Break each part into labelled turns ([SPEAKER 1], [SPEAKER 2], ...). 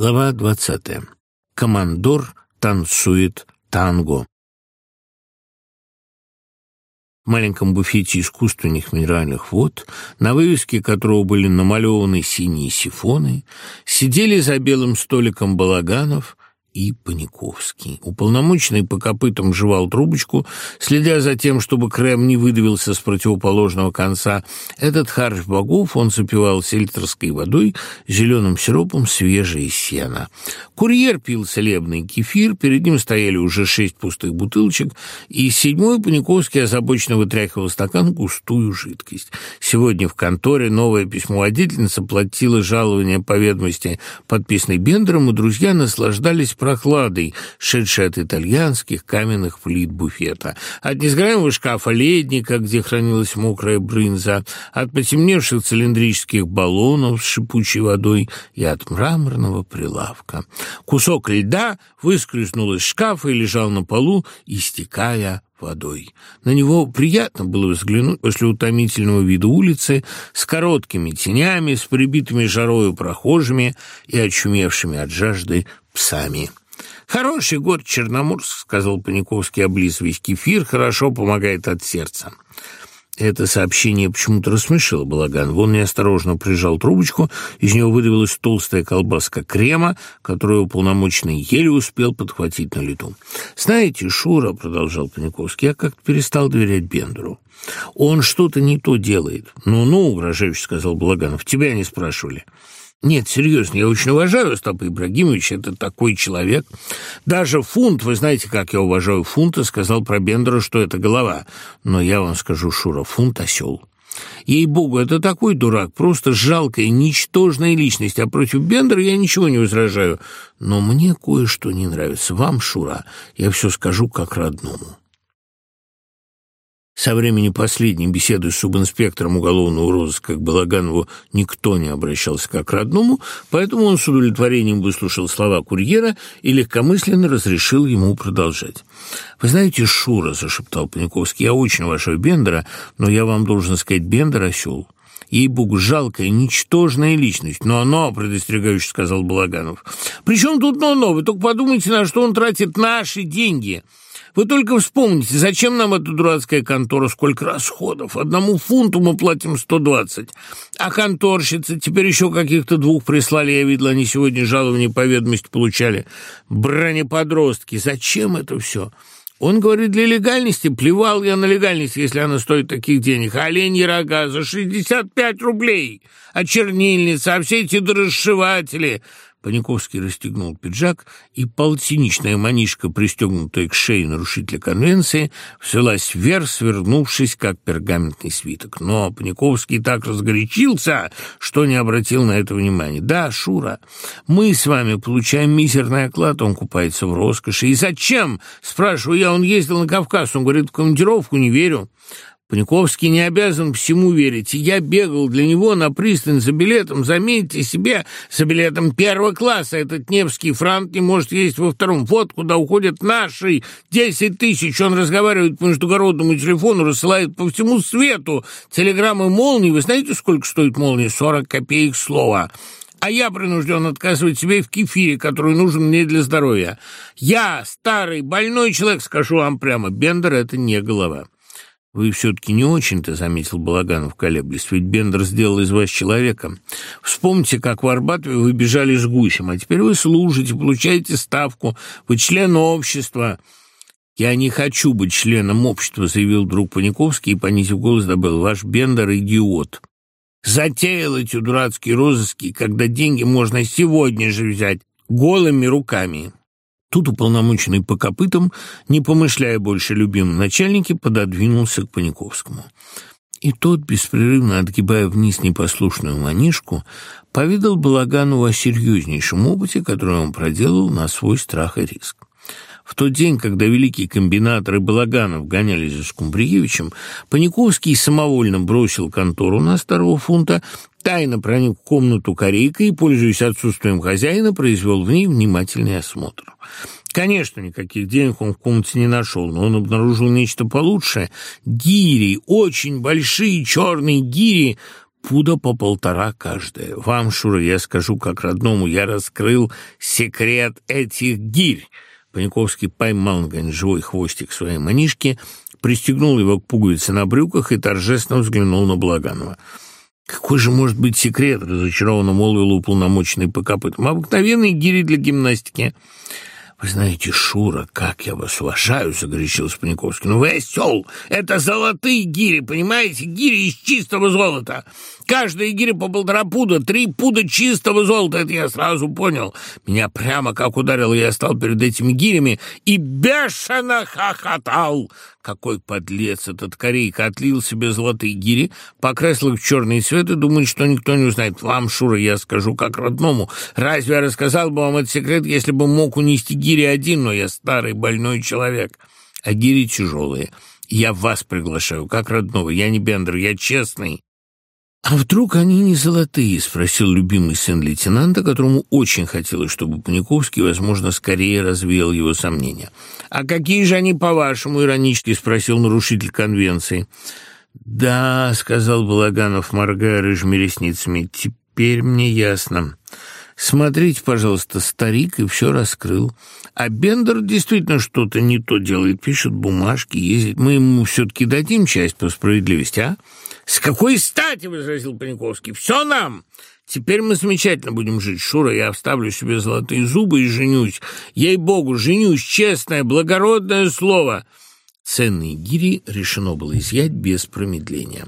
[SPEAKER 1] Глава 20. Командор танцует танго. В маленьком буфете искусственных минеральных вод, на вывеске которого были намалеваны синие сифоны, сидели за белым столиком балаганов и Паниковский. Уполномоченный по копытам жевал трубочку, следя за тем, чтобы крем не выдавился с противоположного конца. Этот харч богов он запивал сельтерской водой, зеленым сиропом свежее сена. Курьер пил целебный кефир, перед ним стояли уже шесть пустых бутылочек, и седьмой Паниковский озабоченно вытряхивал стакан густую жидкость. Сегодня в конторе письмо письмоводительница платила жалование по ведомости, подписанной Бендером, и друзья наслаждались прохладой, шедшей от итальянских каменных плит буфета, от несгораемого шкафа ледника, где хранилась мокрая брынза, от потемневших цилиндрических баллонов с шипучей водой и от мраморного прилавка. Кусок льда выскользнул из шкафа и лежал на полу, истекая водой. На него приятно было взглянуть после утомительного вида улицы с короткими тенями, с прибитыми жарою прохожими и очумевшими от жажды псами. «Хороший год, Черноморск», — сказал Паниковский, облизываясь кефир, — «хорошо помогает от сердца». Это сообщение почему-то рассмешило Балаган. Вон неосторожно прижал трубочку, из него выдавилась толстая колбаска крема, которую уполномоченный еле успел подхватить на лету. «Знаете, Шура», — продолжал Паниковский, — «я как-то перестал доверять Бендеру. Он что-то не то делает». «Ну-ну, угрожающе сказал Благанов, — «тебя не спрашивали». Нет, серьезно, я очень уважаю Остапа Ибрагимовича, это такой человек. Даже фунт, вы знаете, как я уважаю фунта, сказал про Бендера, что это голова. Но я вам скажу, Шура, фунт – осел. Ей-богу, это такой дурак, просто жалкая, ничтожная личность, а против Бендера я ничего не возражаю. Но мне кое-что не нравится. Вам, Шура, я все скажу как родному. Со времени последней беседы с субинспектором уголовного розыска к Балаганову никто не обращался как к родному, поэтому он с удовлетворением выслушал слова курьера и легкомысленно разрешил ему продолжать. «Вы знаете, Шура», — зашептал Паниковский, — «я очень вашего Бендера, но я вам должен сказать, Бендер осел» ей-богу, жалкая, ничтожная личность. Но оно, предостерегающе сказал Балаганов. Причем тут но-но, вы только подумайте, на что он тратит наши деньги. Вы только вспомните, зачем нам эта дурацкая контора, сколько расходов? Одному фунту мы платим 120. А конторщицы теперь еще каких-то двух прислали. Я видела, они сегодня жалование по ведомости получали. Бронеподростки. Зачем это все?» Он говорит, для легальности. Плевал я на легальность, если она стоит таких денег. Оленьи рога за 65 рублей, а чернильница, а все эти дрожжеватели. Паниковский расстегнул пиджак, и полтиничная манишка, пристегнутая к шее нарушителя конвенции, взялась вверх, свернувшись, как пергаментный свиток. Но Паниковский так разгорячился, что не обратил на это внимания. «Да, Шура, мы с вами получаем мизерный оклад, он купается в роскоши. И зачем?» – спрашиваю я. Он ездил на Кавказ, он говорит, в командировку не верю. Паниковский не обязан всему верить, и я бегал для него на пристань за билетом. Заметьте себе, за билетом первого класса этот Невский франт не может есть во втором. Вот куда уходят наши десять тысяч. Он разговаривает по междугородному телефону, рассылает по всему свету телеграммы молнии. Вы знаете, сколько стоит молния? Сорок копеек слова а я принужден отказывать себе в кефире, который нужен мне для здоровья. Я, старый, больной человек, скажу вам прямо, Бендер — это не голова. Вы все-таки не очень-то, — заметил Балаганов, колеблясь, — ведь Бендер сделал из вас человека. Вспомните, как в Арбатове вы бежали с гусем, а теперь вы служите, получаете ставку, вы член общества. «Я не хочу быть членом общества», — заявил друг Паниковский и, понизив голос, добавил, «ваш Бендер — идиот». «Затеял эти дурацкие розыски, когда деньги можно сегодня же взять голыми руками». Тут уполномоченный по копытам, не помышляя больше любимым начальнике, пододвинулся к Паниковскому. И тот, беспрерывно отгибая вниз непослушную манишку, повидал Балагану о серьезнейшем опыте, который он проделал на свой страх и риск. В тот день, когда великие комбинаторы и Балаганов гонялись за Скумбриевичем, Паниковский самовольно бросил контору на старого фунта, тайно проник в комнату корейка и, пользуясь отсутствием хозяина, произвел в ней внимательный осмотр. Конечно, никаких денег он в комнате не нашел, но он обнаружил нечто получше. Гири, очень большие черные гири, пуда по полтора каждая. Вам, Шура, я скажу как родному, я раскрыл секрет этих гирь. Паниковский поймал Гонжой хвостик своей манишки, пристегнул его к пуговице на брюках и торжественно взглянул на Благанова. «Какой же может быть секрет?» — разочарованно молвил уполномоченный по копытам. «Обыкновенный гири для гимнастики». Вы знаете, Шура, как я вас уважаю, — загорячил Спаниковский. Ну вы осел! Это золотые гири, понимаете? Гири из чистого золота. Каждая гири по полтора пуда, три пуда чистого золота. Это я сразу понял. Меня прямо как ударило, я стал перед этими гирями и бешено хохотал. Какой подлец этот корейка отлился себе золотые гири, покрасил их в черный цвет и думает, что никто не узнает. Вам, Шура, я скажу как родному. Разве я рассказал бы вам этот секрет, если бы мог унести гири один, но я старый больной человек, а гири тяжелые. Я вас приглашаю, как родного. Я не Бендер, я честный. «А вдруг они не золотые?» — спросил любимый сын лейтенанта, которому очень хотелось, чтобы Паниковский, возможно, скорее развеял его сомнения. «А какие же они, по-вашему, иронически?» — спросил нарушитель конвенции. «Да», — сказал Балаганов, моргая рыжими ресницами, — «теперь мне ясно». Смотрите, пожалуйста, старик и все раскрыл. А Бендер действительно что-то не то делает, пишет бумажки, ездит. Мы ему все-таки дадим часть по справедливости, а? С какой стати, возразил Паниковский, все нам. Теперь мы замечательно будем жить, Шура, я вставлю себе золотые зубы и женюсь. Ей-богу, женюсь, честное, благородное слово. Ценные гири решено было изъять без промедления.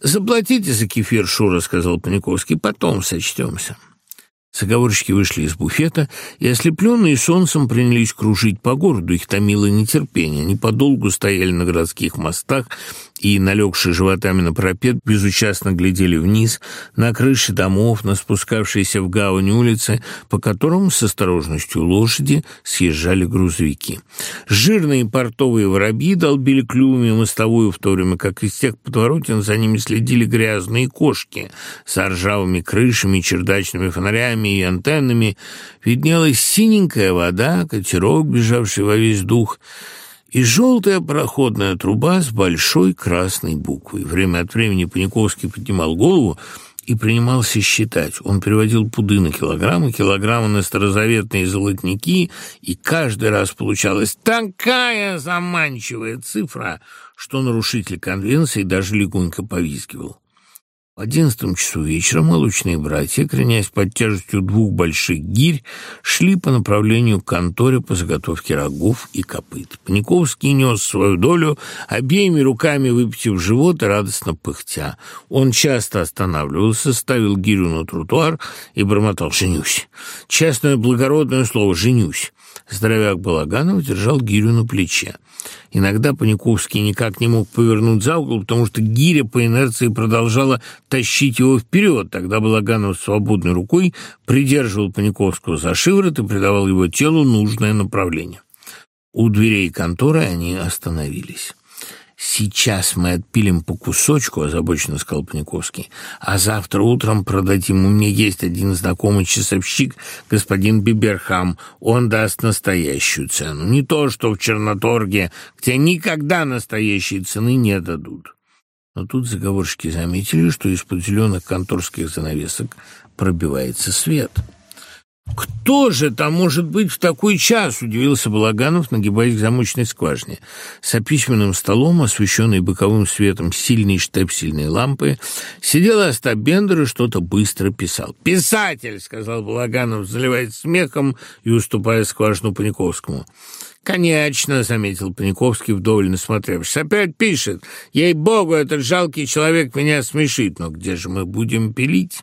[SPEAKER 1] «Заплатите за кефир, Шура», — сказал Паниковский, — «потом сочтемся». Заговорщики вышли из буфета, и, ослепленные солнцем, принялись кружить по городу. Их томило нетерпение. Они подолгу стояли на городских мостах и, налегшие животами на пропет безучастно глядели вниз, на крыши домов, на спускавшиеся в гавань улицы, по которым с осторожностью лошади съезжали грузовики. Жирные портовые воробьи долбили клювами мостовую, в то время как из тех подворотен за ними следили грязные кошки с ржавыми крышами, чердачными фонарями, руками и антеннами виднелась синенькая вода, катерок, бежавший во весь дух, и желтая проходная труба с большой красной буквой. Время от времени Паниковский поднимал голову и принимался считать. Он переводил пуды на килограммы, килограммы на старозаветные золотники, и каждый раз получалась такая заманчивая цифра, что нарушитель конвенции даже легонько повизгивал. В одиннадцатом часу вечера молочные братья, кренясь под тяжестью двух больших гирь, шли по направлению к конторе по заготовке рогов и копыт. Паниковский нес свою долю, обеими руками выпитив живот и радостно пыхтя. Он часто останавливался, ставил гирю на тротуар и бормотал «Женюсь». Честное благородное слово «Женюсь». Здоровяк Балаганов держал гирю на плече. Иногда Паниковский никак не мог повернуть за угол, потому что гиря по инерции продолжала тащить его вперед. Тогда Балаганов свободной рукой придерживал Паниковского за шиворот и придавал его телу нужное направление. У дверей конторы они остановились. Сейчас мы отпилим по кусочку, а озабоченно сказал Паниковский. А завтра утром продадим. У меня есть один знакомый часовщик, господин Биберхам. Он даст настоящую цену. Не то, что в Черноторге, где никогда настоящей цены не дадут. Но тут заговорщики заметили, что из-под зеленых конторских занавесок пробивается свет. — кто же там может быть в такой час? Удивился Балаганов, нагибаясь к замочной скважине. За письменным столом, освещенный боковым светом сильной штепсельной лампы, сидел Остап Бендер и что-то быстро писал. «Писатель!» — сказал Балаганов, заливаясь смехом и уступая скважину Паниковскому. «Конечно», — заметил Паниковский, вдоволь насмотревшись. «Опять пишет. Ей-богу, этот жалкий человек меня смешит. Но где же мы будем пилить?»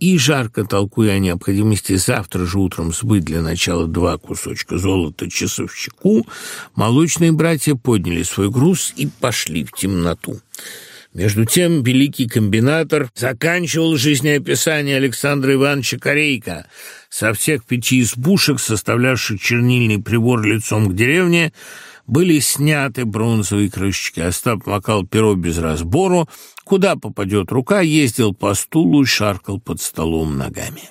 [SPEAKER 1] И жарко толкуя о необходимости завтра же утром сбыть для начала два кусочка золота часовщику, молочные братья подняли свой груз и пошли в темноту. Между тем великий комбинатор заканчивал жизнеописание Александра Ивановича Корейка. Со всех пяти избушек, составлявших чернильный прибор лицом к деревне, были сняты бронзовые крышечки. Остап макал перо без разбору, куда попадет рука, ездил по стулу, шаркал под столом ногами.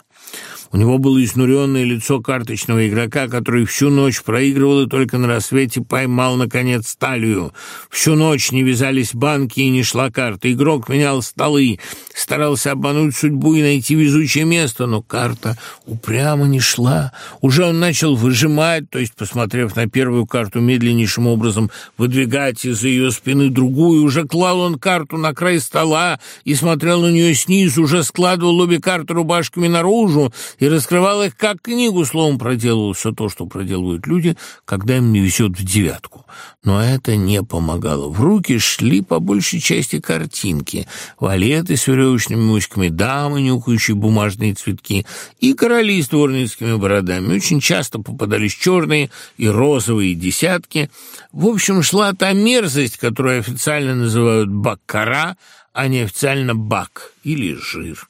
[SPEAKER 1] У него было изнуренное лицо карточного игрока, который всю ночь проигрывал и только на рассвете поймал, наконец, талию. Всю ночь не вязались банки и не шла карта. Игрок менял столы, старался обмануть судьбу и найти везучее место, но карта упрямо не шла. Уже он начал выжимать, то есть, посмотрев на первую карту, медленнейшим образом выдвигать из-за ее спины другую. Уже клал он карту на край стола и смотрел на нее снизу, уже складывал обе карты рубашками наружу и раскрывал их как книгу, словом, проделывал все то, что проделывают люди, когда им не везет в девятку. Но это не помогало. В руки шли по большей части картинки, валеты с веревочными мучками, дамы, нюхающие бумажные цветки, и короли с дворницкими бородами. Очень часто попадались черные и розовые десятки. В общем, шла та мерзость, которую официально называют баккара, а неофициально бак или жир.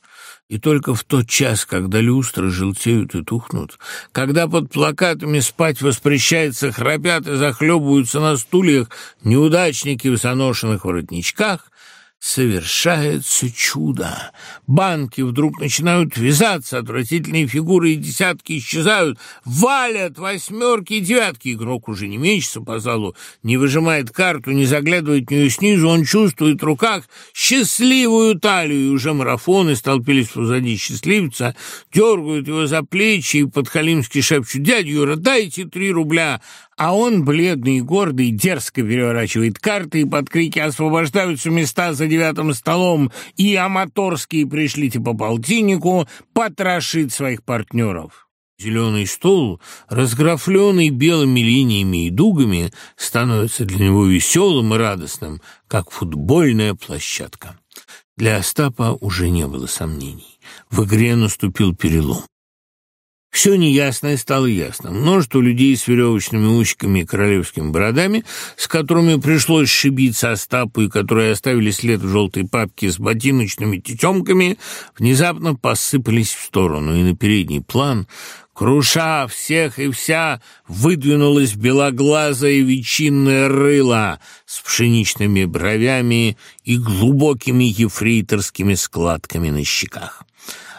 [SPEAKER 1] И только в тот час, когда люстры желтеют и тухнут, когда под плакатами спать воспрещается, храпят и захлебываются на стульях неудачники в соношенных воротничках, Совершается чудо. Банки вдруг начинают вязаться, отвратительные фигуры и десятки исчезают, валят восьмерки и девятки. Игрок уже не мечется по залу, не выжимает карту, не заглядывает в нее снизу, он чувствует в руках счастливую талию, и уже марафоны столпились позади счастливца, дергают его за плечи и подхалимски шепчут, «Дядя Юра, дайте три рубля!» а он, бледный и гордый, дерзко переворачивает карты и под крики «Освобождаются места за девятым столом!» и «Аматорские пришлите по полтиннику!» потрошит своих партнеров. Зеленый стол, разграфленный белыми линиями и дугами, становится для него веселым и радостным, как футбольная площадка. Для Остапа уже не было сомнений. В игре наступил перелом. Все неясное стало ясным. Множество людей с веревочными усиками и королевскими бородами, с которыми пришлось шибиться Остапу и которые оставили след в желтой папке с ботиночными тетемками, внезапно посыпались в сторону, и на передний план Круша всех и вся выдвинулась белоглазое ветчинное рыло с пшеничными бровями и глубокими ефрейторскими складками на щеках.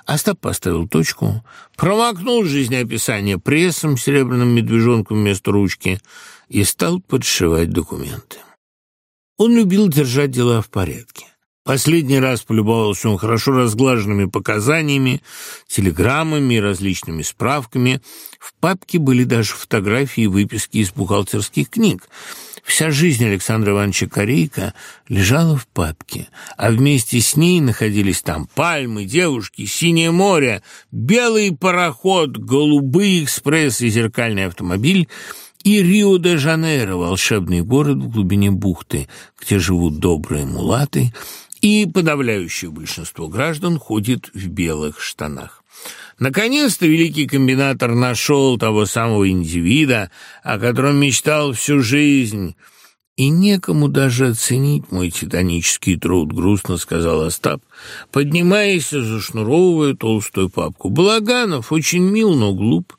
[SPEAKER 1] Остап поставил точку, промокнул жизнеописание прессом серебряным медвежонком вместо ручки и стал подшивать документы. Он любил держать дела в порядке. Последний раз полюбовался он хорошо разглаженными показаниями, телеграммами и различными справками. В папке были даже фотографии и выписки из бухгалтерских книг – Вся жизнь Александра Ивановича Корейка лежала в папке, а вместе с ней находились там пальмы, девушки, синее море, белый пароход, голубые экспрессы, зеркальный автомобиль и Рио-де-Жанейро, волшебный город в глубине бухты, где живут добрые мулаты, и подавляющее большинство граждан ходит в белых штанах. Наконец-то великий комбинатор нашел того самого индивида, о котором мечтал всю жизнь. «И некому даже оценить мой титанический труд», — грустно сказал Остап, поднимаясь и зашнуровывая толстую папку. Благанов очень мил, но глуп.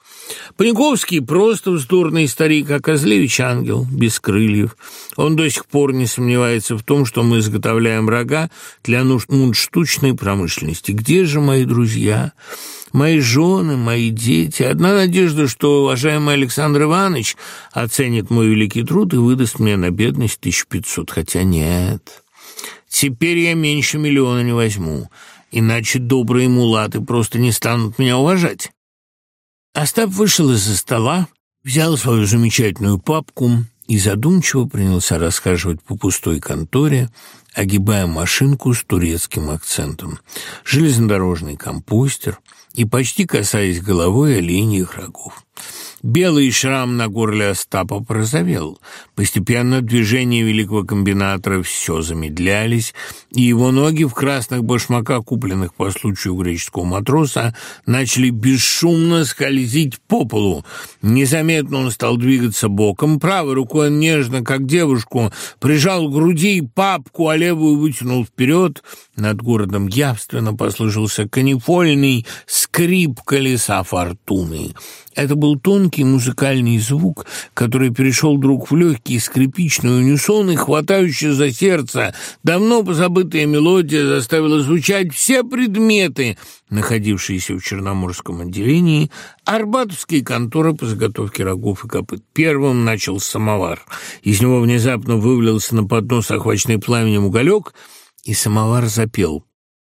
[SPEAKER 1] Паниковский просто вздорный старик, а Козлевич ангел, без крыльев. Он до сих пор не сомневается в том, что мы изготовляем рога для нужд штучной промышленности. Где же мои друзья?» мои жены, мои дети. Одна надежда, что уважаемый Александр Иванович оценит мой великий труд и выдаст мне на бедность 1500, хотя нет. Теперь я меньше миллиона не возьму, иначе добрые мулаты просто не станут меня уважать. Остап вышел из-за стола, взял свою замечательную папку и задумчиво принялся расхаживать по пустой конторе, огибая машинку с турецким акцентом, железнодорожный компостер и почти касаясь головой оленьих рогов. Белый шрам на горле Остапа прозовел. Постепенно движения великого комбинатора все замедлялись, и его ноги в красных башмаках, купленных по случаю греческого матроса, начали бесшумно скользить по полу. Незаметно он стал двигаться боком, правой рукой он нежно, как девушку, прижал к груди папку, а левую вытянул вперед. Над городом явственно послышался канифольный скрип колеса фортуны. Это был тонкий музыкальный звук, который перешел вдруг в легкий скрипичный унисон и хватающий за сердце. Давно позабытая мелодия заставила звучать все предметы, находившиеся в Черноморском отделении. Арбатовские конторы по заготовке рогов и копыт. Первым начал самовар. Из него внезапно вывалился на поднос охваченный пламенем уголек, и самовар запел.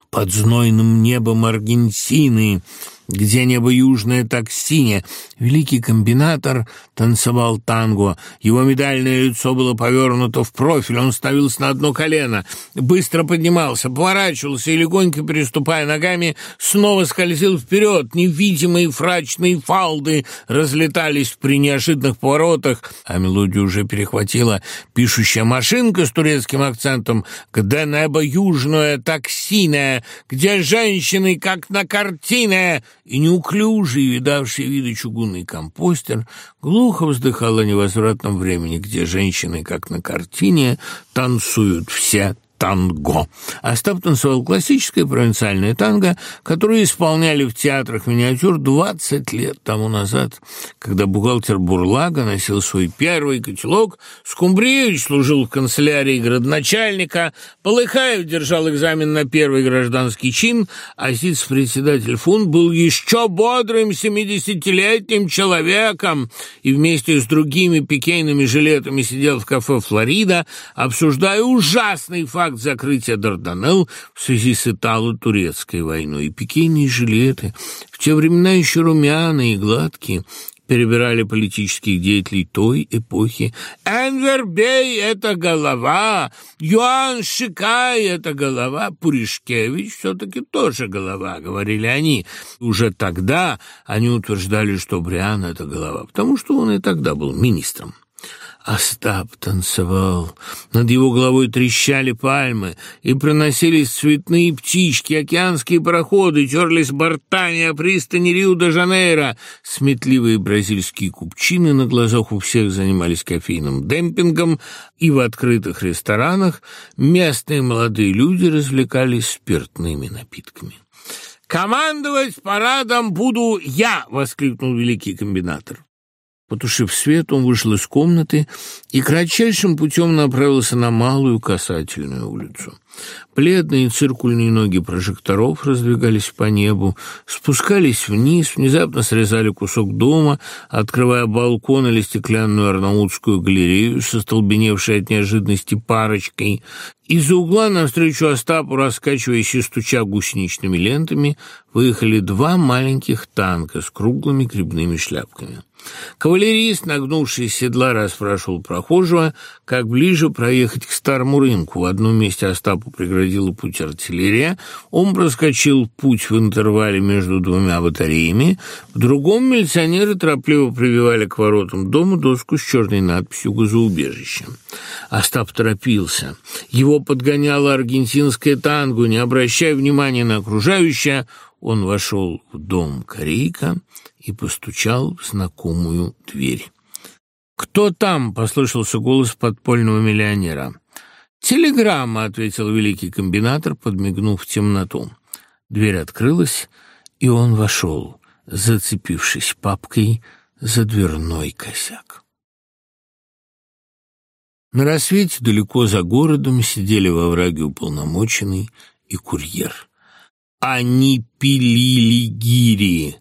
[SPEAKER 1] «Под знойным небом Аргентины» где-небо южное так синее, великий комбинатор танцевал танго. Его медальное лицо было повернуто в профиль, он ставился на одно колено, быстро поднимался, поворачивался и, легонько переступая ногами, снова скользил вперед. Невидимые фрачные фалды разлетались при неожиданных поворотах, а мелодию уже перехватила пишущая машинка с турецким акцентом «Где небо южное, таксиное, где женщины, как на картине!» И неуклюжий, видавший виды чугунный компостер, глупо старуха вздыхала невозвратном времени, где женщины, как на картине, танцуют все танго. А Стаптон свел классическое провинциальное танго, которое исполняли в театрах миниатюр 20 лет тому назад, когда бухгалтер Бурлага носил свой первый котелок, Скумбриевич служил в канцелярии городначальника, Полыхаев держал экзамен на первый гражданский чин, а сиц-председатель Фун был еще бодрым 70-летним человеком и вместе с другими пикейными жилетами сидел в кафе «Флорида», обсуждая ужасный факт так закрытие Дарданелл в связи с итало-турецкой войной. Пикейные жилеты, в те времена еще румяные и гладкие, перебирали политических деятелей той эпохи. Энвер Бей — это голова, Юан Шикай — это голова, Пуришкевич все-таки тоже голова, говорили они. Уже тогда они утверждали, что Бриан — это голова, потому что он и тогда был министром оставтанцевал над его головой трещали пальмы и проносились цветные птички океанские пароходы терлись бортами о пристани рио де жанейро сметливые бразильские купчины на глазах у всех занимались кофейным демпингом и в открытых ресторанах местные молодые люди развлекались спиртными напитками командовать парадом буду я воскликнул великий комбинатор Потушив свет, он вышел из комнаты и кратчайшим путем направился на малую касательную улицу. Бледные циркульные ноги прожекторов раздвигались по небу, спускались вниз, внезапно срезали кусок дома, открывая балкон или стеклянную арнаутскую галерею со столбеневшей от неожиданности парочкой. Из-за угла навстречу Остапу, раскачиваясь и стуча гусеничными лентами, выехали два маленьких танка с круглыми грибными шляпками. Кавалерист, нагнувшись седла, расспрашивал прохожего, как ближе проехать к старому рынку. В одном месте Остапу преградила путь артиллерия, он проскочил путь в интервале между двумя батареями, в другом милиционеры торопливо прививали к воротам дома доску с черной надписью «Газоубежище». Остап торопился. Его подгоняла аргентинская танго, не обращая внимания на окружающее, он вошел в дом корейка и постучал в знакомую дверь. «Кто там?» — послышался голос подпольного миллионера. «Телеграмма», — ответил великий комбинатор, подмигнув в темноту. Дверь открылась, и он вошел, зацепившись папкой за дверной косяк. На рассвете далеко за городом сидели во враге уполномоченный и курьер. Они пилили гири,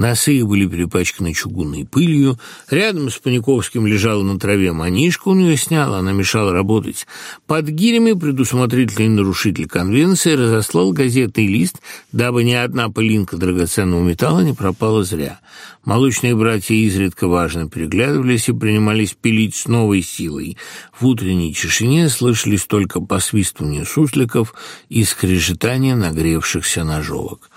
[SPEAKER 1] Носы были перепачканы чугунной пылью. Рядом с Паниковским лежала на траве манишка, у нее сняла, она мешала работать. Под гирями предусмотрительный нарушитель конвенции разослал газетный лист, дабы ни одна пылинка драгоценного металла не пропала зря. Молочные братья изредка важно переглядывались и принимались пилить с новой силой. В утренней тишине слышались только посвистывание сусликов и скрежетание нагревшихся ножовок.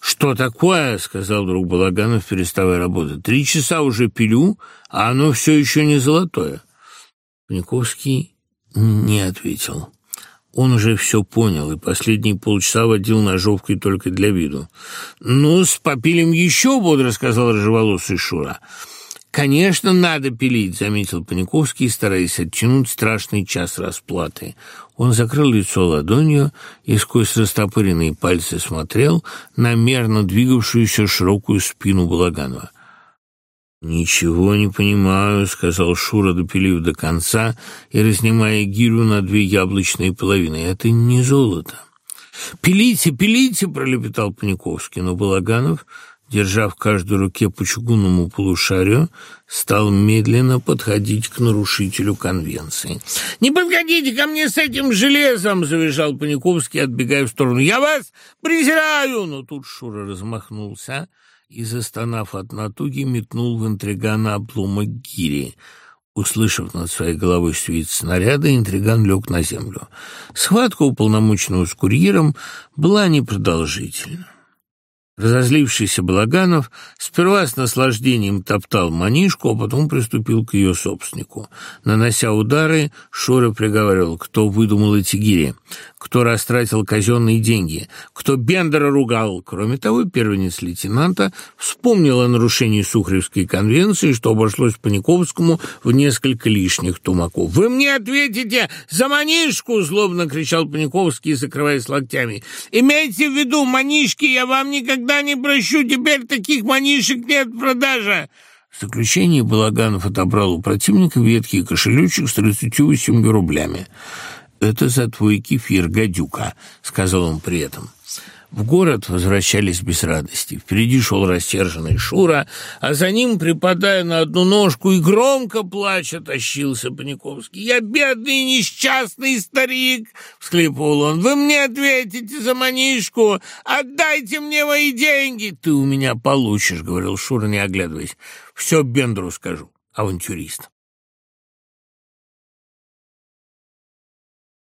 [SPEAKER 1] «Что такое?» — сказал друг Балаганов, переставая работать. «Три часа уже пилю, а оно все еще не золотое». Паниковский не ответил. Он уже все понял и последние полчаса водил ножовкой только для виду. «Ну, с попилем еще бодро», — сказал рыжеволосый Шура. «Шура». Конечно, надо пилить, заметил Паниковский, стараясь оттянуть страшный час расплаты. Он закрыл лицо ладонью и сквозь растопыренные пальцы смотрел на мерно двигавшуюся широкую спину Балаганова. «Ничего не понимаю», — сказал Шура, допилив до конца и разнимая гирю на две яблочные половины. «Это не золото». «Пилите, пилите!» — пролепетал Паниковский, но Балаганов держав каждой руке по чугунному полушарию, стал медленно подходить к нарушителю конвенции. «Не подходите ко мне с этим железом!» – завизжал Паниковский, отбегая в сторону. «Я вас презираю!» Но тут Шура размахнулся и, застонав от натуги, метнул в интригана обломок гири. Услышав над своей головой свист снаряда, интриган лег на землю. Схватка уполномоченного с курьером была непродолжительна. Разозлившийся Балаганов сперва с наслаждением топтал манишку, а потом приступил к ее собственнику. Нанося удары, Шура приговаривал, кто выдумал эти гири кто растратил казенные деньги, кто Бендера ругал. Кроме того, первенец лейтенанта вспомнил о нарушении Сухаревской конвенции, что обошлось Паниковскому в несколько лишних тумаков. «Вы мне ответите за манишку!» — злобно кричал Паниковский, закрываясь локтями. «Имейте в виду, манишки, я вам никогда не прощу, теперь таких манишек нет в продаже!» В заключении Балаганов отобрал у противника веткий кошелечек с 38 рублями это твой кефир, гадюка», — сказал он при этом. В город возвращались без радости. Впереди шел растерженный Шура, а за ним, припадая на одну ножку и громко плача, тащился Паниковский. «Я бедный несчастный старик!» — всхлипывал он. «Вы мне ответите за манишку! Отдайте мне мои деньги!» «Ты у меня получишь!» — говорил Шура, не оглядываясь. «Все Бендру скажу, авантюрист!»